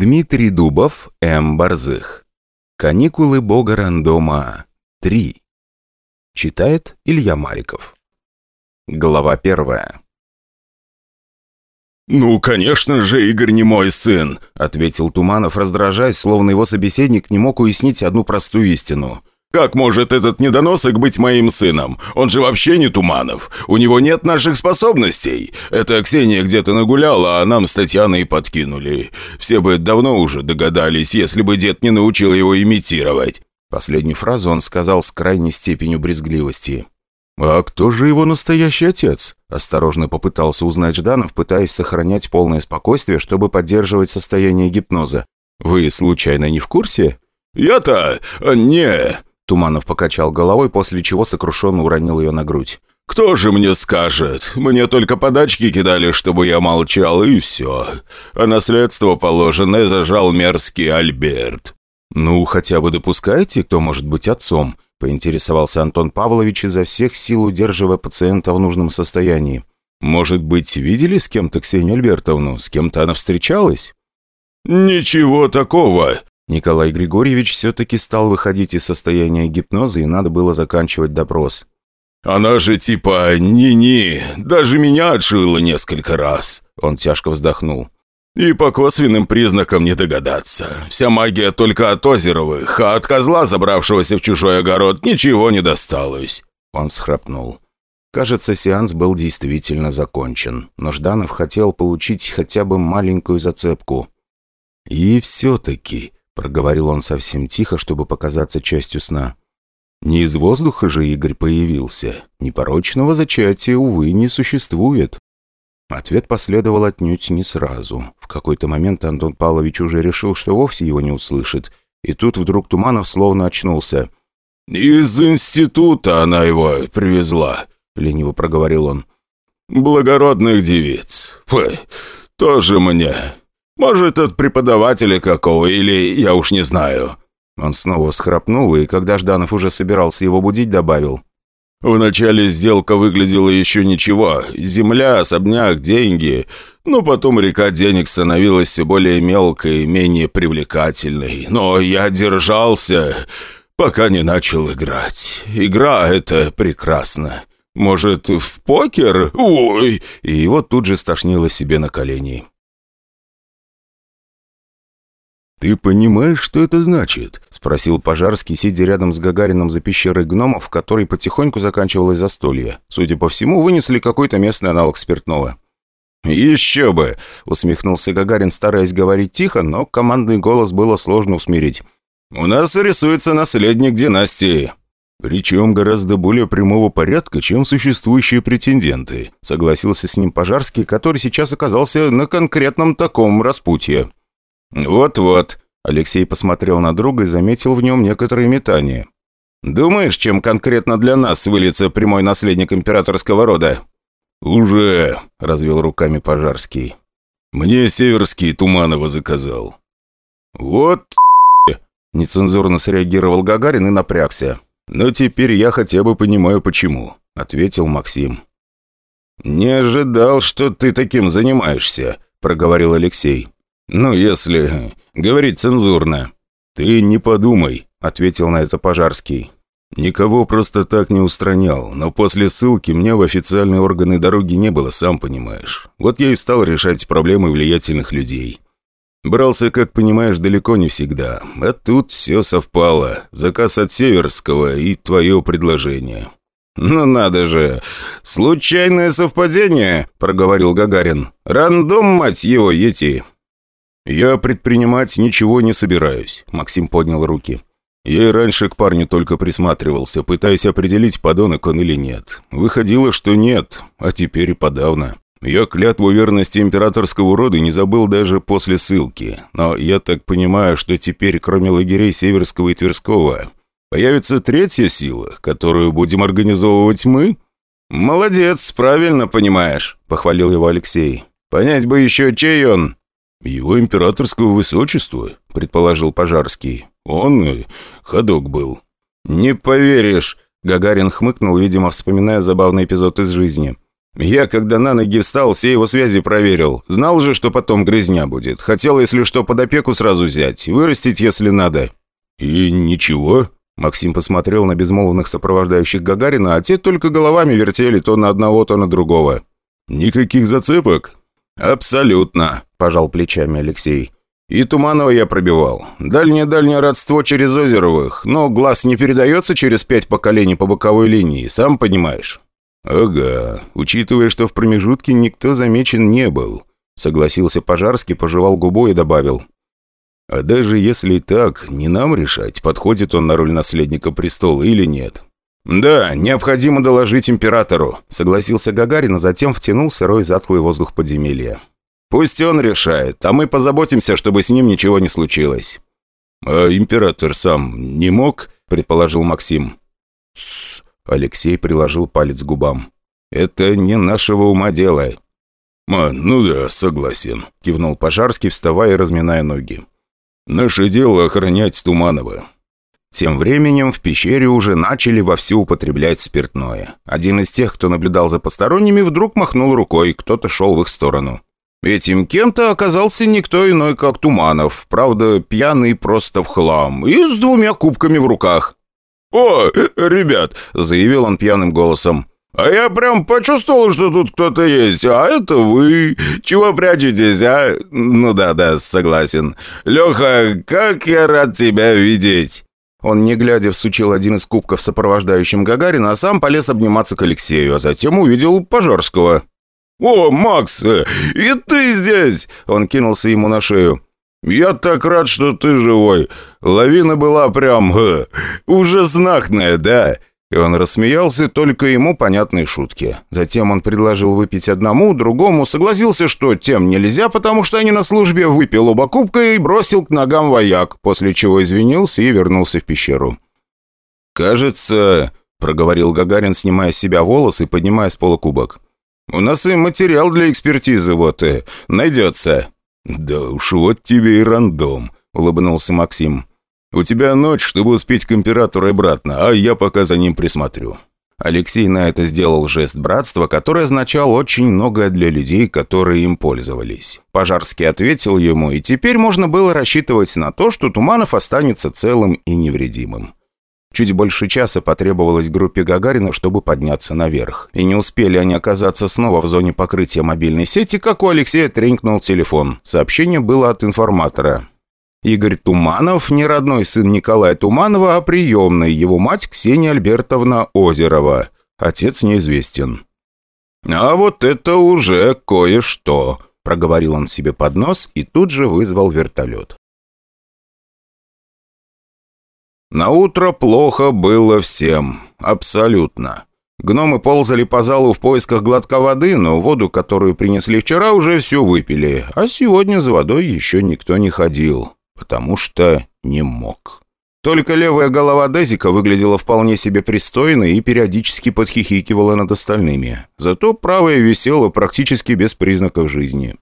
Дмитрий Дубов, М. Борзых. Каникулы бога рандома 3. Читает Илья Мариков. Глава первая. «Ну, конечно же, Игорь не мой сын», — ответил Туманов, раздражаясь, словно его собеседник не мог уяснить одну простую истину. «Как может этот недоносок быть моим сыном? Он же вообще не Туманов. У него нет наших способностей. Это Ксения где-то нагуляла, а нам с Татьяной подкинули. Все бы давно уже догадались, если бы дед не научил его имитировать». Последнюю фразу он сказал с крайней степенью брезгливости. «А кто же его настоящий отец?» Осторожно попытался узнать Жданов, пытаясь сохранять полное спокойствие, чтобы поддерживать состояние гипноза. «Вы, случайно, не в курсе?» «Я-то... не...» Туманов покачал головой, после чего сокрушенно уронил ее на грудь. «Кто же мне скажет? Мне только подачки кидали, чтобы я молчал, и все. А наследство положенное зажал мерзкий Альберт». «Ну, хотя бы допускаете, кто может быть отцом?» поинтересовался Антон Павлович изо всех сил, удерживая пациента в нужном состоянии. «Может быть, видели с кем-то Ксению Альбертовну? С кем-то она встречалась?» «Ничего такого!» Николай Григорьевич все-таки стал выходить из состояния гипноза, и надо было заканчивать допрос. «Она же типа ни-ни, даже меня отшила несколько раз», — он тяжко вздохнул. «И по косвенным признакам не догадаться. Вся магия только от Озеровых, а от козла, забравшегося в чужой огород, ничего не досталось». Он схрапнул. Кажется, сеанс был действительно закончен, но Жданов хотел получить хотя бы маленькую зацепку. «И все-таки», проговорил он совсем тихо, чтобы показаться частью сна. «Не из воздуха же Игорь появился. Непорочного зачатия, увы, не существует». Ответ последовал отнюдь не сразу. В какой-то момент Антон Павлович уже решил, что вовсе его не услышит. И тут вдруг Туманов словно очнулся. «Из института она его привезла», — лениво проговорил он. «Благородных девиц. Фу, тоже мне. Может, от преподавателя какого, или я уж не знаю». Он снова схрапнул, и когда Жданов уже собирался его будить, добавил. «Вначале сделка выглядела еще ничего. Земля, особняк, деньги. Но потом река денег становилась все более мелкой, менее привлекательной. Но я держался, пока не начал играть. Игра — это прекрасно. Может, в покер? Ой!» И его тут же стошнило себе на колени. «Ты понимаешь, что это значит?» – спросил Пожарский, сидя рядом с Гагарином за пещерой гномов, в которой потихоньку заканчивалось застолье. Судя по всему, вынесли какой-то местный аналог спиртного. «Еще бы!» – усмехнулся Гагарин, стараясь говорить тихо, но командный голос было сложно усмирить. «У нас рисуется наследник династии». «Причем гораздо более прямого порядка, чем существующие претенденты», – согласился с ним Пожарский, который сейчас оказался на конкретном таком распутье. «Вот-вот», — Алексей посмотрел на друга и заметил в нем некоторые метания. «Думаешь, чем конкретно для нас выльется прямой наследник императорского рода?» «Уже», — развел руками Пожарский. «Мне Северский Туманова заказал». «Вот нецензурно среагировал Гагарин и напрягся. «Но теперь я хотя бы понимаю, почему», — ответил Максим. «Не ожидал, что ты таким занимаешься», — проговорил Алексей. «Ну, если говорить цензурно». «Ты не подумай», — ответил на это Пожарский. «Никого просто так не устранял, но после ссылки мне в официальные органы дороги не было, сам понимаешь. Вот я и стал решать проблемы влиятельных людей. Брался, как понимаешь, далеко не всегда. А тут все совпало. Заказ от Северского и твое предложение». «Ну надо же! Случайное совпадение!» – проговорил Гагарин. «Рандом, мать его, ети!» «Я предпринимать ничего не собираюсь», — Максим поднял руки. «Я и раньше к парню только присматривался, пытаясь определить, подонок он или нет. Выходило, что нет, а теперь и подавно. Я клятву верности императорского рода не забыл даже после ссылки. Но я так понимаю, что теперь, кроме лагерей Северского и Тверского, появится третья сила, которую будем организовывать мы?» «Молодец, правильно понимаешь», — похвалил его Алексей. «Понять бы еще, чей он». «Его императорского высочества», — предположил Пожарский. «Он ходок был». «Не поверишь», — Гагарин хмыкнул, видимо, вспоминая забавный эпизод из жизни. Я, когда на ноги встал, все его связи проверил. Знал же, что потом грязня будет. Хотел, если что, под опеку сразу взять. Вырастить, если надо». «И ничего?» Максим посмотрел на безмолвных сопровождающих Гагарина, а те только головами вертели то на одного, то на другого. «Никаких зацепок?» «Абсолютно», – пожал плечами Алексей. «И Туманова я пробивал. Дальнее-дальнее родство через Озеровых, но глаз не передается через пять поколений по боковой линии, сам понимаешь». «Ага, учитывая, что в промежутке никто замечен не был», согласился Пожарский, пожевал губу и добавил. «А даже если так, не нам решать, подходит он на роль наследника престола или нет». «Да, необходимо доложить императору», согласился Гагарин, а затем втянул сырой затхлый воздух подземелья. «Пусть он решает, а мы позаботимся, чтобы с ним ничего не случилось». «А император сам не мог?» – предположил Максим. «Тссс, Алексей приложил палец к губам. «Это не нашего ума дело». «А, ну да, согласен», – кивнул Пожарский, вставая и разминая ноги. «Наше дело охранять Туманова». Тем временем в пещере уже начали вовсю употреблять спиртное. Один из тех, кто наблюдал за посторонними, вдруг махнул рукой, кто-то шел в их сторону. Этим кем-то оказался никто иной, как Туманов, правда, пьяный просто в хлам, и с двумя кубками в руках. «О, ребят!» – заявил он пьяным голосом. «А я прям почувствовал, что тут кто-то есть, а это вы. Чего прячетесь, а? Ну да-да, согласен. Леха, как я рад тебя видеть!» Он, не глядя, всучил один из кубков сопровождающим Гагарина, а сам полез обниматься к Алексею, а затем увидел Пожарского. «О, Макс, и ты здесь!» Он кинулся ему на шею. «Я так рад, что ты живой. Лавина была прям... Э, ужаснахная, да?» И он рассмеялся только ему понятной шутке. Затем он предложил выпить одному, другому, согласился, что тем нельзя, потому что они на службе, выпил оба кубка и бросил к ногам вояк, после чего извинился и вернулся в пещеру. «Кажется...» — проговорил Гагарин, снимая с себя волосы и поднимая с пола кубок. «У нас и материал для экспертизы вот и найдется». «Да уж вот тебе и рандом», — улыбнулся Максим. «У тебя ночь, чтобы успеть к императору обратно, а я пока за ним присмотрю». Алексей на это сделал жест братства, который означал очень многое для людей, которые им пользовались. Пожарский ответил ему, и теперь можно было рассчитывать на то, что Туманов останется целым и невредимым. Чуть больше часа потребовалось группе Гагарина, чтобы подняться наверх. И не успели они оказаться снова в зоне покрытия мобильной сети, как у Алексея тренькнул телефон. Сообщение было от информатора. Игорь Туманов, не родной сын Николая Туманова, а приемный, его мать Ксения Альбертовна Озерова. Отец неизвестен. «А вот это уже кое-что», – проговорил он себе под нос и тут же вызвал вертолет. На утро плохо было всем. Абсолютно. Гномы ползали по залу в поисках глотка воды, но воду, которую принесли вчера, уже все выпили, а сегодня за водой еще никто не ходил, потому что не мог. Только левая голова Дезика выглядела вполне себе пристойно и периодически подхихикивала над остальными. Зато правая висела практически без признаков жизни.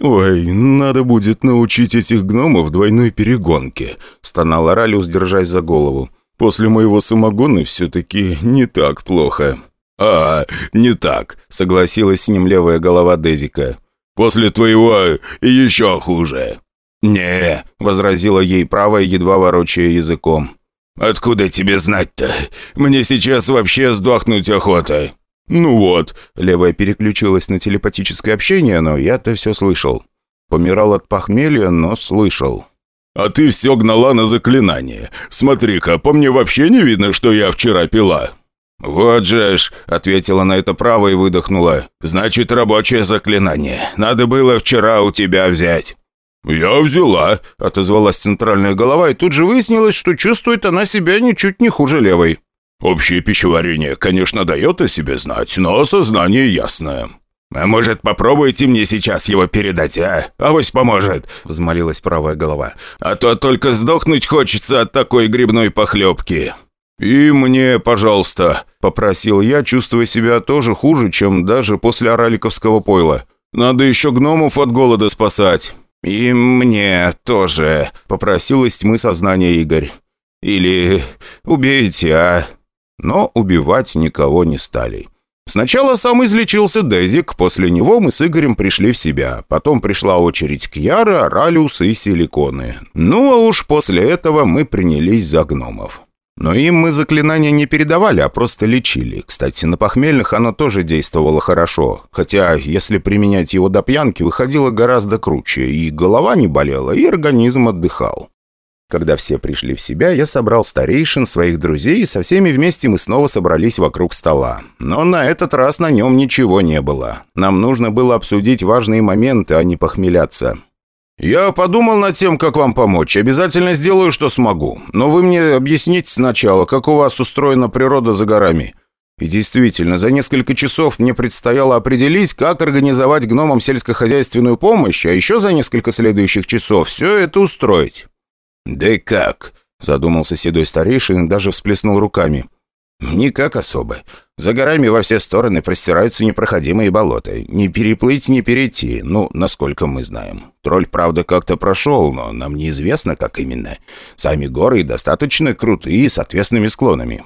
«Ой, надо будет научить этих гномов двойной перегонке», — стонал Оралиус, держась за голову. «После моего самогона все-таки не так плохо». «А, не так», — согласилась с ним левая голова Дезика. «После твоего еще хуже». «Не», — возразила ей правая, едва ворочая языком. «Откуда тебе знать-то? Мне сейчас вообще сдохнуть охота». «Ну вот», — левая переключилась на телепатическое общение, но я-то все слышал. Помирал от похмелья, но слышал. «А ты все гнала на заклинание. Смотри-ка, по мне вообще не видно, что я вчера пила». «Вот же ж», — ответила на это право и выдохнула. «Значит, рабочее заклинание. Надо было вчера у тебя взять». «Я взяла», — отозвалась центральная голова, и тут же выяснилось, что чувствует она себя ничуть не хуже левой. Общее пищеварение, конечно, дает о себе знать, но сознание ясное. «А может, попробуйте мне сейчас его передать, а? Авось поможет!» — взмолилась правая голова. «А то только сдохнуть хочется от такой грибной похлебки!» «И мне, пожалуйста!» — попросил я, чувствуя себя тоже хуже, чем даже после ораликовского пойла. «Надо еще гномов от голода спасать!» «И мне тоже!» — попросил из тьмы сознания Игорь. «Или убейте, а?» но убивать никого не стали. Сначала сам излечился Дезик, после него мы с Игорем пришли в себя. Потом пришла очередь к Яре, Оралиус и Силиконы. Ну а уж после этого мы принялись за гномов. Но им мы заклинания не передавали, а просто лечили. Кстати, на похмельных оно тоже действовало хорошо. Хотя, если применять его до пьянки, выходило гораздо круче. И голова не болела, и организм отдыхал. Когда все пришли в себя, я собрал старейшин, своих друзей, и со всеми вместе мы снова собрались вокруг стола. Но на этот раз на нем ничего не было. Нам нужно было обсудить важные моменты, а не похмеляться. «Я подумал над тем, как вам помочь. Обязательно сделаю, что смогу. Но вы мне объясните сначала, как у вас устроена природа за горами». И действительно, за несколько часов мне предстояло определить, как организовать гномам сельскохозяйственную помощь, а еще за несколько следующих часов все это устроить. «Да как?» – задумался седой старейшин и даже всплеснул руками. «Никак особо. За горами во все стороны простираются непроходимые болота. Не переплыть, не перейти, ну, насколько мы знаем. Тролль, правда, как-то прошел, но нам неизвестно, как именно. Сами горы достаточно крутые, с ответственными склонами».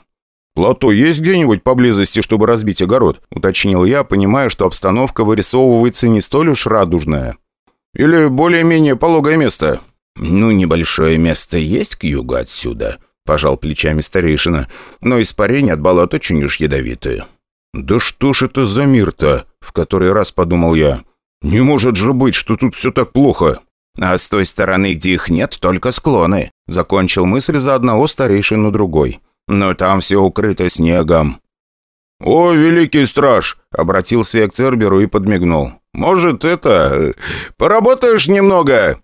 «Плато есть где-нибудь поблизости, чтобы разбить огород?» – уточнил я, понимая, что обстановка вырисовывается не столь уж радужная. «Или более-менее пологое место?» «Ну, небольшое место есть к югу отсюда», — пожал плечами старейшина, «но испарение от болот очень уж ядовитое». «Да что ж это за мир-то?» — в который раз подумал я. «Не может же быть, что тут все так плохо». «А с той стороны, где их нет, только склоны», — закончил мысль за одного старейшину другой. «Но там все укрыто снегом». «О, великий страж!» — обратился я к Церберу и подмигнул. «Может, это... поработаешь немного?»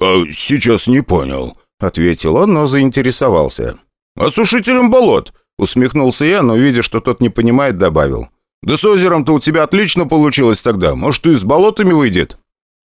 «А сейчас не понял», — ответил он, но заинтересовался. «Осушителем болот», — усмехнулся я, но, видя, что тот не понимает, добавил. «Да с озером-то у тебя отлично получилось тогда. Может, и с болотами выйдет?»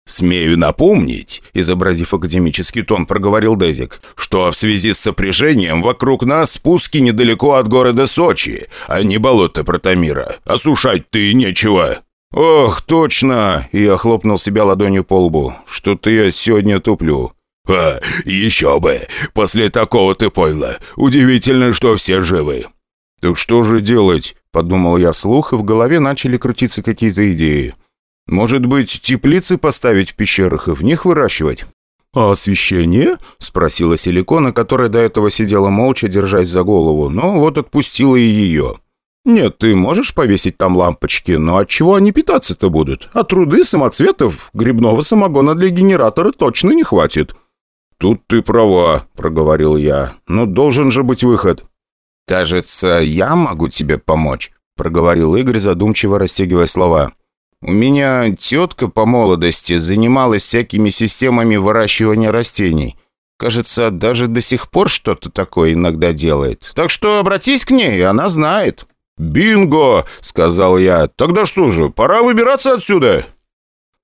«Смею напомнить», — изобразив академический тон, проговорил Дезик, «что в связи с сопряжением вокруг нас спуски недалеко от города Сочи, а не болото Протамира. Осушать-то и нечего». «Ох, точно!» – я хлопнул себя ладонью по лбу. «Что-то я сегодня туплю». «А, еще бы! После такого ты пойла. Удивительно, что все живы». «Так что же делать?» – подумал я вслух, и в голове начали крутиться какие-то идеи. «Может быть, теплицы поставить в пещерах и в них выращивать?» «А освещение?» – спросила Силикона, которая до этого сидела молча, держась за голову, но вот отпустила и ее. «Нет, ты можешь повесить там лампочки, но от чего они питаться-то будут? А труды самоцветов грибного самогона для генератора точно не хватит». «Тут ты права», — проговорил я, — «но должен же быть выход». «Кажется, я могу тебе помочь», — проговорил Игорь, задумчиво растягивая слова. «У меня тетка по молодости занималась всякими системами выращивания растений. Кажется, даже до сих пор что-то такое иногда делает. Так что обратись к ней, она знает». «Бинго!» — сказал я. «Тогда что же, пора выбираться отсюда!»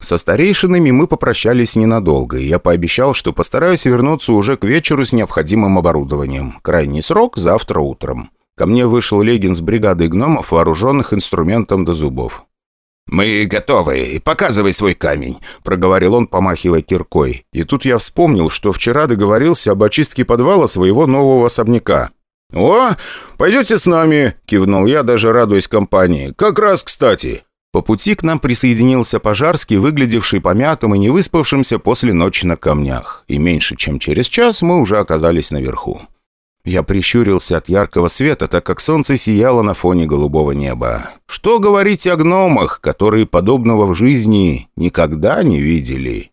Со старейшинами мы попрощались ненадолго, и я пообещал, что постараюсь вернуться уже к вечеру с необходимым оборудованием. Крайний срок – завтра утром. Ко мне вышел Легин с бригадой гномов, вооруженных инструментом до зубов. «Мы готовы. Показывай свой камень», — проговорил он, помахивая киркой. И тут я вспомнил, что вчера договорился об очистке подвала своего нового особняка. «О, пойдете с нами?» – кивнул я, даже радуясь компании. «Как раз кстати». По пути к нам присоединился Пожарский, выглядевший помятым и невыспавшимся после ночи на камнях. И меньше чем через час мы уже оказались наверху. Я прищурился от яркого света, так как солнце сияло на фоне голубого неба. Что говорить о гномах, которые подобного в жизни никогда не видели?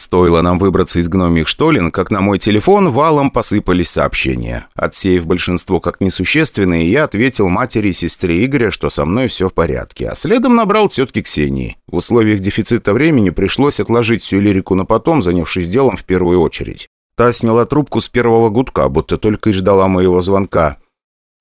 Стоило нам выбраться из гномих штолен, как на мой телефон валом посыпались сообщения. Отсеяв большинство как несущественные, я ответил матери и сестре Игоря, что со мной все в порядке, а следом набрал тетки Ксении. В условиях дефицита времени пришлось отложить всю лирику на потом, занявшись делом в первую очередь. Та сняла трубку с первого гудка, будто только и ждала моего звонка.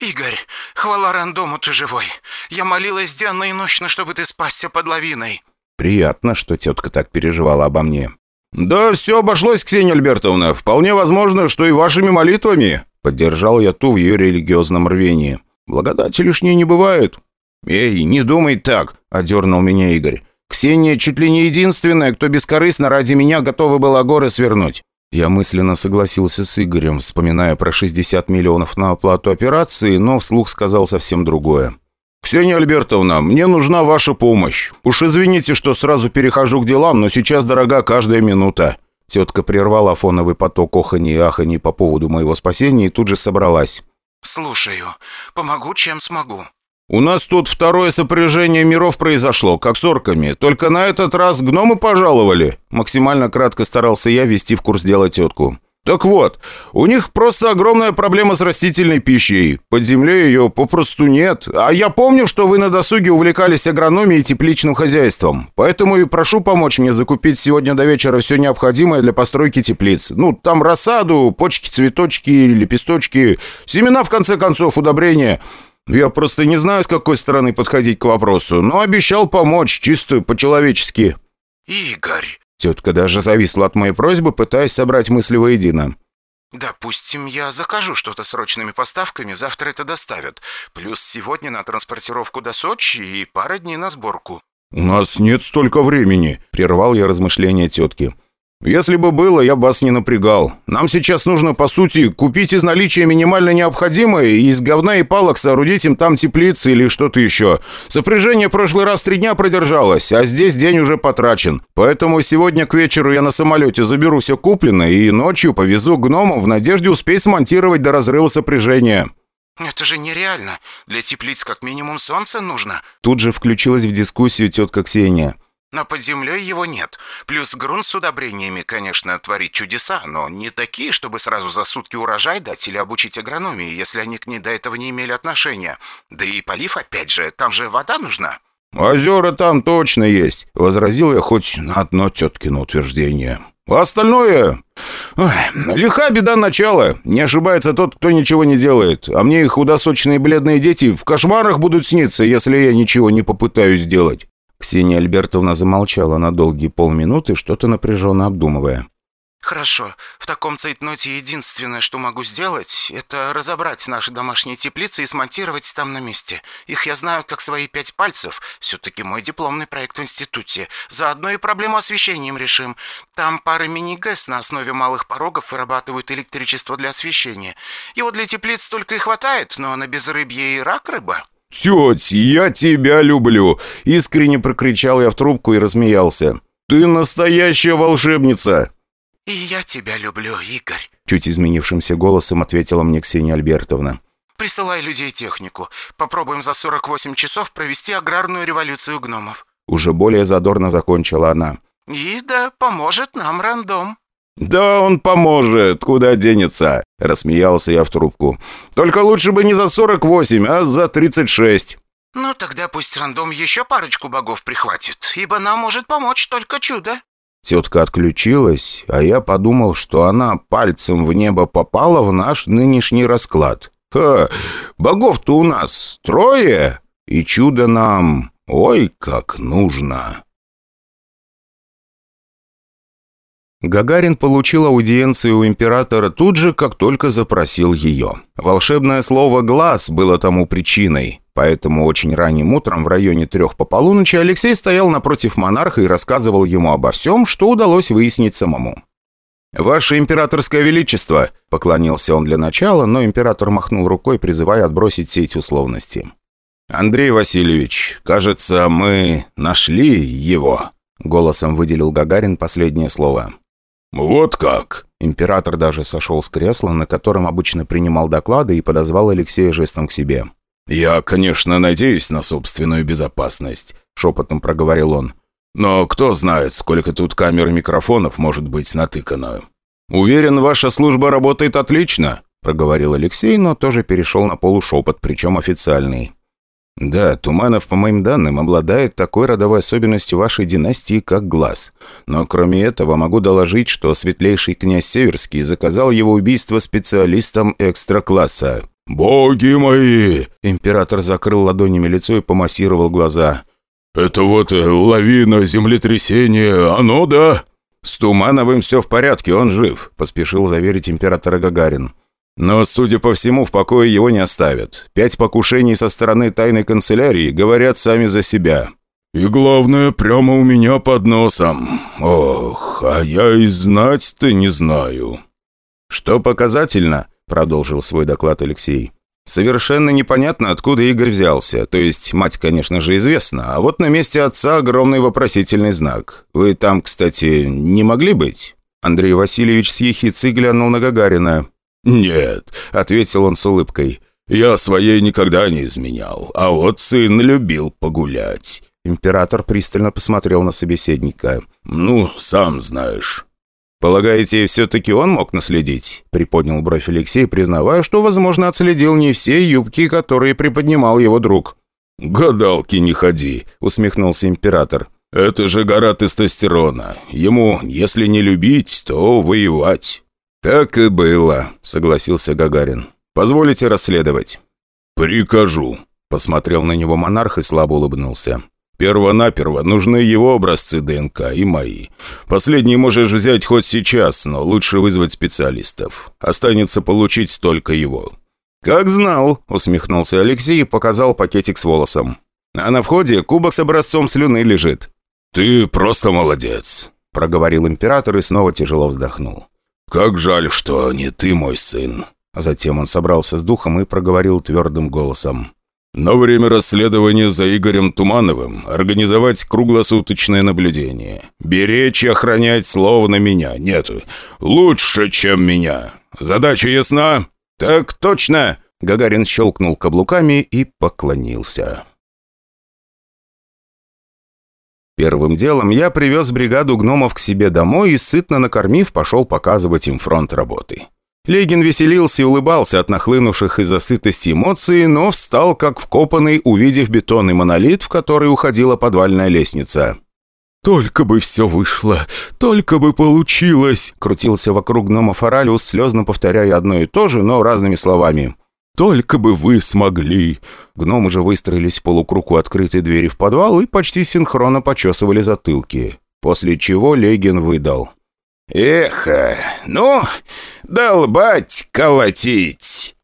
«Игорь, хвала рандому, ты живой. Я молилась денно и ночно, чтобы ты спасся под лавиной». Приятно, что тетка так переживала обо мне. «Да все обошлось, Ксения Альбертовна. Вполне возможно, что и вашими молитвами». Поддержал я ту в ее религиозном рвении. «Благодати лишней не бывает». «Эй, не думай так», — одернул меня Игорь. «Ксения чуть ли не единственная, кто бескорыстно ради меня готова была горы свернуть. Я мысленно согласился с Игорем, вспоминая про 60 миллионов на оплату операции, но вслух сказал совсем другое. «Ксения Альбертовна, мне нужна ваша помощь. Уж извините, что сразу перехожу к делам, но сейчас дорога каждая минута». Тетка прервала фоновый поток охани и ахани по поводу моего спасения и тут же собралась. «Слушаю. Помогу, чем смогу». «У нас тут второе сопряжение миров произошло, как с орками. Только на этот раз гномы пожаловали». Максимально кратко старался я ввести в курс дела тетку. Так вот, у них просто огромная проблема с растительной пищей. Под землей ее попросту нет. А я помню, что вы на досуге увлекались агрономией и тепличным хозяйством. Поэтому и прошу помочь мне закупить сегодня до вечера все необходимое для постройки теплиц. Ну, там рассаду, почки, цветочки, лепесточки, семена, в конце концов, удобрения. Я просто не знаю, с какой стороны подходить к вопросу, но обещал помочь, чисто по-человечески». «Игорь, Тетка даже зависла от моей просьбы, пытаясь собрать мысли воедино. «Допустим, я закажу что-то срочными поставками, завтра это доставят. Плюс сегодня на транспортировку до Сочи и пара дней на сборку». «У нас нет столько времени», — прервал я размышления тетки. «Если бы было, я бы вас не напрягал. Нам сейчас нужно, по сути, купить из наличия минимально необходимое и из говна и палок соорудить им там теплицы или что-то еще. Сопряжение в прошлый раз три дня продержалось, а здесь день уже потрачен. Поэтому сегодня к вечеру я на самолете заберу все купленное и ночью повезу гномам в надежде успеть смонтировать до разрыва сопряжения». «Это же нереально. Для теплиц как минимум солнце нужно». Тут же включилась в дискуссию тетка Ксения. Но под землей его нет. Плюс грунт с удобрениями, конечно, творит чудеса, но не такие, чтобы сразу за сутки урожай дать или обучить агрономии, если они к ней до этого не имели отношения. Да и полив, опять же, там же вода нужна. «Озера там точно есть», — возразил я хоть на одно теткино утверждение. А остальное... Лиха беда начала. Не ошибается тот, кто ничего не делает. А мне их худосочные бледные дети в кошмарах будут сниться, если я ничего не попытаюсь сделать. Ксения Альбертовна замолчала на долгие полминуты, что-то напряженно обдумывая. «Хорошо. В таком цейтноте единственное, что могу сделать, это разобрать наши домашние теплицы и смонтировать там на месте. Их я знаю как свои пять пальцев. Все-таки мой дипломный проект в институте. Заодно и проблему освещением решим. Там пары мини-ГЭС на основе малых порогов вырабатывают электричество для освещения. Его для теплиц только и хватает, но на безрыбье и рак рыба». «Теть, я тебя люблю!» — искренне прокричал я в трубку и размеялся. «Ты настоящая волшебница!» «И я тебя люблю, Игорь!» Чуть изменившимся голосом ответила мне Ксения Альбертовна. «Присылай людей технику. Попробуем за 48 часов провести аграрную революцию гномов». Уже более задорно закончила она. «И да поможет нам рандом». «Да он поможет, куда денется», — рассмеялся я в трубку. «Только лучше бы не за 48, а за 36». «Ну, тогда пусть рандом еще парочку богов прихватит, ибо нам может помочь только чудо». Тетка отключилась, а я подумал, что она пальцем в небо попала в наш нынешний расклад. «Ха, богов-то у нас трое, и чудо нам, ой, как нужно!» Гагарин получил аудиенцию у императора тут же, как только запросил ее. Волшебное слово «глаз» было тому причиной. Поэтому очень ранним утром в районе трех по полуночи Алексей стоял напротив монарха и рассказывал ему обо всем, что удалось выяснить самому. «Ваше императорское величество!» – поклонился он для начала, но император махнул рукой, призывая отбросить все эти условности. «Андрей Васильевич, кажется, мы нашли его», – голосом выделил Гагарин последнее слово. «Вот как!» Император даже сошел с кресла, на котором обычно принимал доклады, и подозвал Алексея жестом к себе. «Я, конечно, надеюсь на собственную безопасность», — шепотом проговорил он. «Но кто знает, сколько тут камер и микрофонов может быть натыкано». «Уверен, ваша служба работает отлично», — проговорил Алексей, но тоже перешел на полушепот, причем официальный. «Да, Туманов, по моим данным, обладает такой родовой особенностью вашей династии, как глаз. Но кроме этого могу доложить, что светлейший князь Северский заказал его убийство специалистам экстра-класса». «Боги мои!» Император закрыл ладонями лицо и помассировал глаза. «Это вот э, лавина, землетрясение, оно, да?» «С Тумановым все в порядке, он жив», – поспешил заверить императора Гагарин. Но, судя по всему, в покое его не оставят. Пять покушений со стороны тайной канцелярии говорят сами за себя. И главное, прямо у меня под носом. Ох, а я и знать-то не знаю». «Что показательно?» — продолжил свой доклад Алексей. «Совершенно непонятно, откуда Игорь взялся. То есть, мать, конечно же, известна, а вот на месте отца огромный вопросительный знак. Вы там, кстати, не могли быть?» Андрей Васильевич с ехицей глянул на Гагарина. «Нет», — ответил он с улыбкой. «Я своей никогда не изменял, а вот сын любил погулять». Император пристально посмотрел на собеседника. «Ну, сам знаешь». «Полагаете, все-таки он мог наследить?» — приподнял бровь Алексей, признавая, что, возможно, отследил не все юбки, которые приподнимал его друг. «Гадалки не ходи», — усмехнулся император. «Это же гора тестостерона. Ему, если не любить, то воевать». «Так и было», — согласился Гагарин. «Позволите расследовать?» «Прикажу», — посмотрел на него монарх и слабо улыбнулся. Первонаперво нужны его образцы ДНК и мои. Последние можешь взять хоть сейчас, но лучше вызвать специалистов. Останется получить только его». «Как знал», — усмехнулся Алексей и показал пакетик с волосом. «А на входе кубок с образцом слюны лежит». «Ты просто молодец», — проговорил император и снова тяжело вздохнул. «Как жаль, что не ты мой сын». Затем он собрался с духом и проговорил твердым голосом. На время расследования за Игорем Тумановым организовать круглосуточное наблюдение. Беречь и охранять словно меня. Нет, лучше, чем меня. Задача ясна?» «Так точно!» Гагарин щелкнул каблуками и поклонился. Первым делом я привез бригаду гномов к себе домой и, сытно накормив, пошел показывать им фронт работы. Легин веселился и улыбался от нахлынувших из-за сытости эмоций, но встал как вкопанный, увидев бетонный монолит, в который уходила подвальная лестница. «Только бы все вышло! Только бы получилось!» Крутился вокруг гнома Форалиус, слезно повторяя одно и то же, но разными словами. «Только бы вы смогли!» Гномы же выстроились в полукруг у открытой двери в подвал и почти синхронно почесывали затылки. После чего Легин выдал. «Эх, ну, долбать, колотить!»